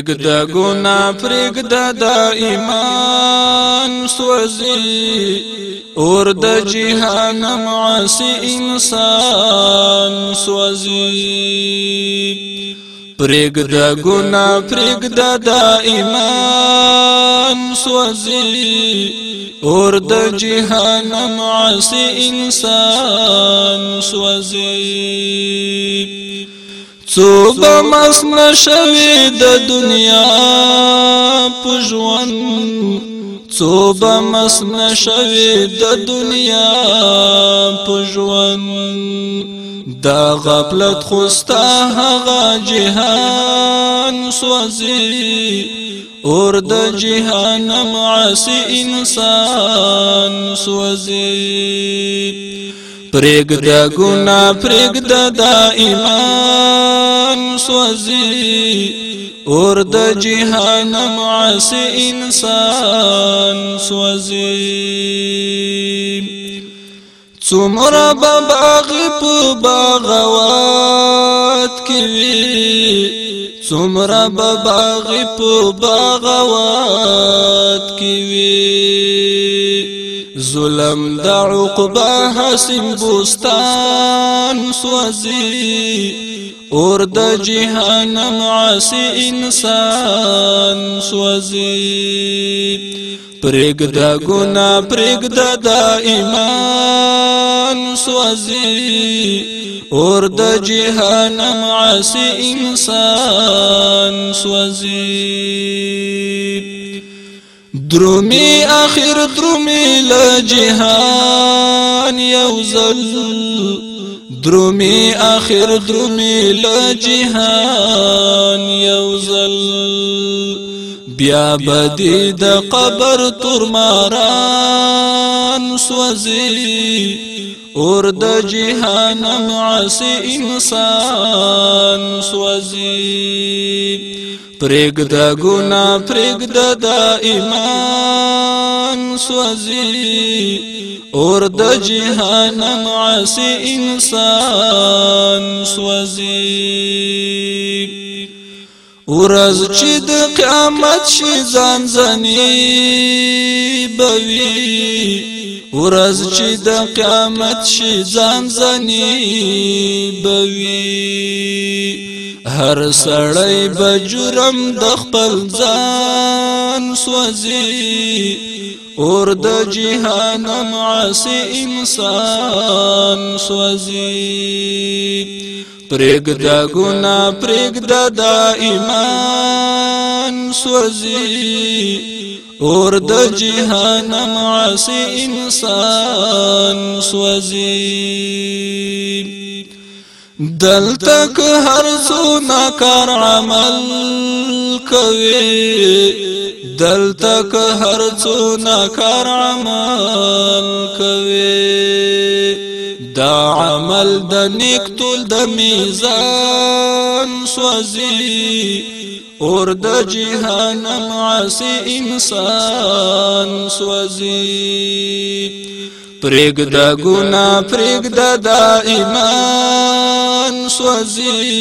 پرګدا ګنا پرګدا د ایمان سوځي اور د جهنم عاصي انسان سوځي پرګدا ګنا پرګدا د ایمان سوځي اور د جهنم عاصي انسان سوځي څو به مسمر شوي د دنیا په ژوند څو به مسمر شوي د دنیا په ژوند دا غفلت خوستا هغه جهان سوځي اور د جهان معاصي انسان سوځي پرېګ د ګنا پرېګ د ایمان سوځي اور د جهان معاص انسان سوځي څومره باغ په باغوات کې وی څومره باغ په باغوات کې وی ظلم د عقبا حسین بوستان سوزی اور د جهنم عاصی انسان سوزی پرګ د ګنا پرګ د د ایمان سوزی اور د جهنم عاصی انسان سوزی درومي اخر درومي لجهان يوزل درومي اخر درومي لجهان يوزل بیا بدی د قبر تر ماران جهنم سوځي اور د جهنم عاصي انسان سوځي پرېګ د ګنا پرېګ د ایمان سوځي اور د جهنم عاصي انسان سوځي ورځ چې د قیامت شي ځان ځني بوي ورځ چې د قیامت شي ځان ځني بوي هر سړی به جرم د خپل ځان سوځي اور د جهان معاصي انسان سوځي پرېګ د ګنا پرېګ د ایمان سوزي اور د جهنم عاصي انسان سوزي دل تک هر سو ناکار عمل کوي دل تک هر سو ناکار عمل کوي دا عمل د نیک تول د میزان سوزي اور د جهنم عاصي انسان سوزي پرګ د ګنا پرګ د د ایمان سوزي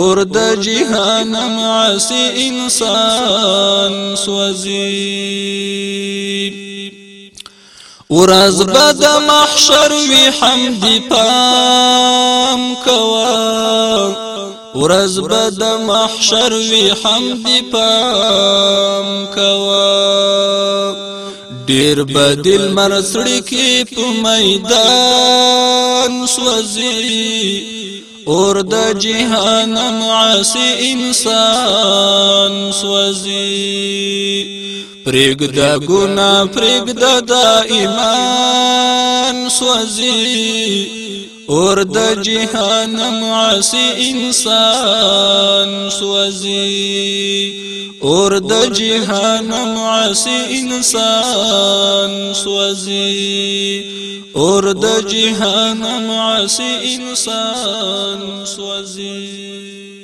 اور د جهنم عاصي انسان سوزي ورز بد محشر وی حمد پام کوا ورز بد محشر وی حمد پام کوا ډیر بدل مرسړی کې په میدان سوځي اور د جهان معاصي انسان سوځي پرېګ د ګنا پرېګ د ایمان سوځي اور د جهان معاصي انسان سوزي اور د جهان معاصي انسان سوزي اور د جهان معاصي انسان سوزي